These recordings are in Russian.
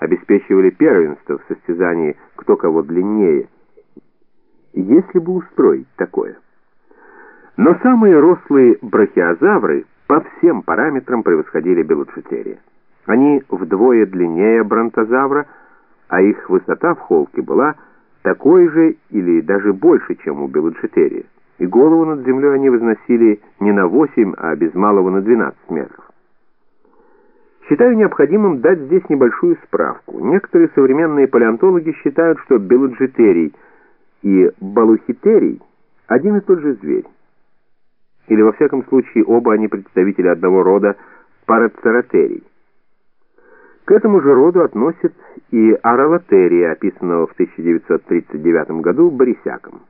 обеспечивали первенство в состязании кто кого длиннее. Если бы устроить такое. Но самые рослые брахиозавры по всем параметрам превосходили белоцетерия. Они вдвое длиннее бронтозавра, а их высота в холке была такой же или даже больше, чем у белоцетерия. И голову над землей они возносили не на 8, а без малого на 12 метров. Считаю необходимым дать здесь небольшую справку. Некоторые современные палеонтологи считают, что белоджитерий и балухитерий один и тот же зверь. Или во всяком случае оба они представители одного рода парацератерий. К этому же роду относят и аралатерия, описанного в 1939 году Борисяком.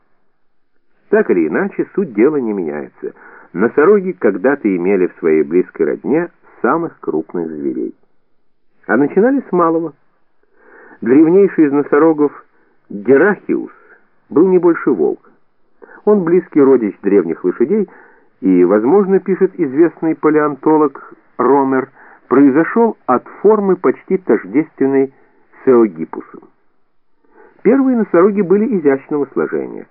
Так или иначе, суть дела не меняется. Носороги когда-то имели в своей близкой родне самых крупных зверей. А начинали с малого. Древнейший из носорогов Герахиус был не больше волка. Он близкий родич древних лошадей и, возможно, пишет известный палеонтолог Ромер, произошел от формы почти тождественной с Эогипусом. Первые носороги были изящного сложения.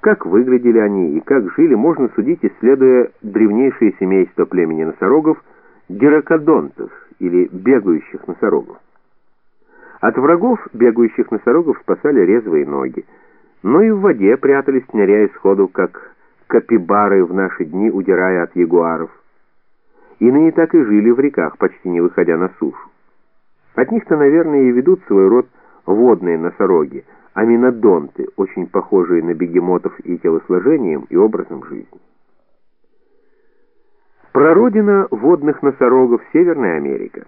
Как выглядели они и как жили, можно судить, исследуя древнейшее семейство племени носорогов – геракодонтов или бегающих носорогов. От врагов бегающих носорогов спасали резвые ноги, но и в воде прятались, ныряя сходу, как капибары в наши дни, удирая от ягуаров. Иные так и жили в реках, почти не выходя на сушу. От них-то, наверное, и ведут свой род водные носороги, аминодонты, очень похожие на бегемотов и телосложением, и образом жизни. Прародина водных носорогов — Северная Америка.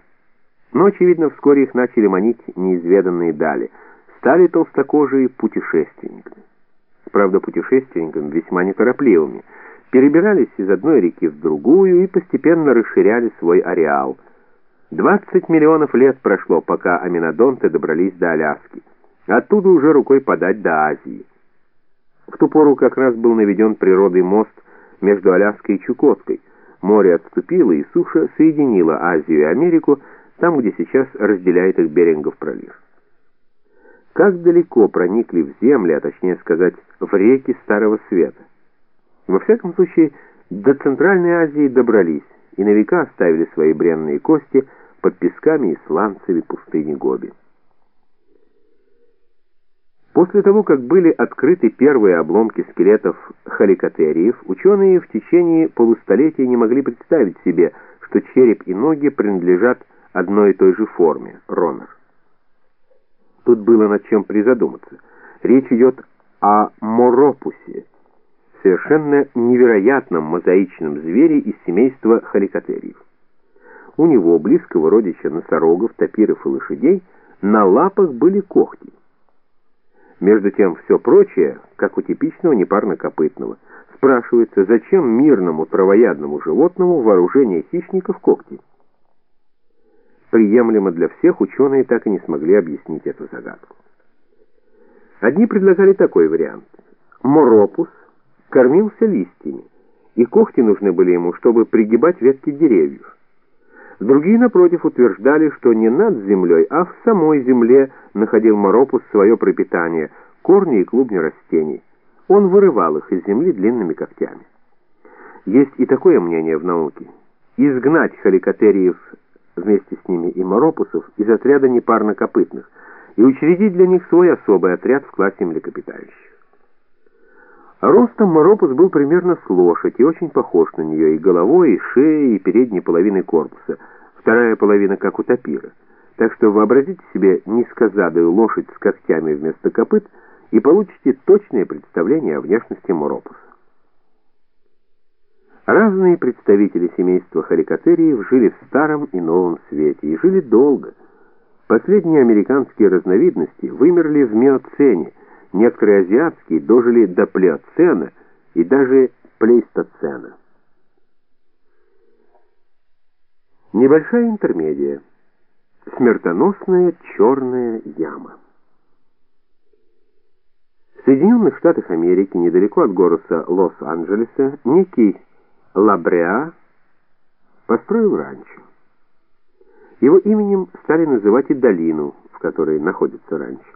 Но, очевидно, вскоре их начали манить неизведанные дали. Стали толстокожие путешественниками. Правда, путешественниками весьма неторопливыми. Перебирались из одной реки в другую и постепенно расширяли свой ареал. 20 миллионов лет прошло, пока аминодонты добрались до Аляски. Оттуда уже рукой подать до Азии. В ту пору как раз был наведен природный мост между Аляской и Чукоткой — Море отступило, и суша соединила Азию и Америку там, где сейчас разделяет их Берингов пролив. Как далеко проникли в земли, а точнее сказать, в реки Старого Света? Во всяком случае, до Центральной Азии добрались и на века оставили свои бренные кости под песками и сланцами пустыни Гоби. После того, как были открыты первые обломки скелетов халикотериев, ученые в течение полустолетия не могли представить себе, что череп и ноги принадлежат одной и той же форме – ронер. Тут было над чем призадуматься. Речь идет о моропусе, совершенно невероятном мозаичном звере из семейства халикотериев. У него, близкого родича носорогов, тапиров и лошадей, на лапах были когти. Между тем, все прочее, как у типичного непарнокопытного. Спрашивается, зачем мирному травоядному животному вооружение хищников когти? Приемлемо для всех ученые так и не смогли объяснить эту загадку. Одни предлагали такой вариант. Моропус кормился листьями, и когти нужны были ему, чтобы пригибать ветки деревьев. Другие, напротив, утверждали, что не над землей, а в самой земле находил Моропус свое пропитание, корни и клубни растений. Он вырывал их из земли длинными когтями. Есть и такое мнение в науке. Изгнать халикотериев вместе с ними и моропусов из отряда непарнокопытных и учредить для них свой особый отряд в классе млекопитающих. Ростом Моропус был примерно с лошадь и очень похож на нее и головой, и шеей, и передней половиной корпуса, вторая половина как у тапира. Так что вообразите себе низкозадую лошадь с когтями вместо копыт и получите точное представление о внешности Моропуса. Разные представители семейства халикотериев жили в старом и новом свете и жили долго. Последние американские разновидности вымерли в миоцене, Некоторые азиатские дожили до плеоцена и даже плейстоцена. Небольшая интермедия. Смертоносная черная яма. В Соединенных Штатах Америки, недалеко от города Лос-Анджелеса, некий Лабреа построил ранчо. Его именем стали называть и долину, в которой находится ранчо.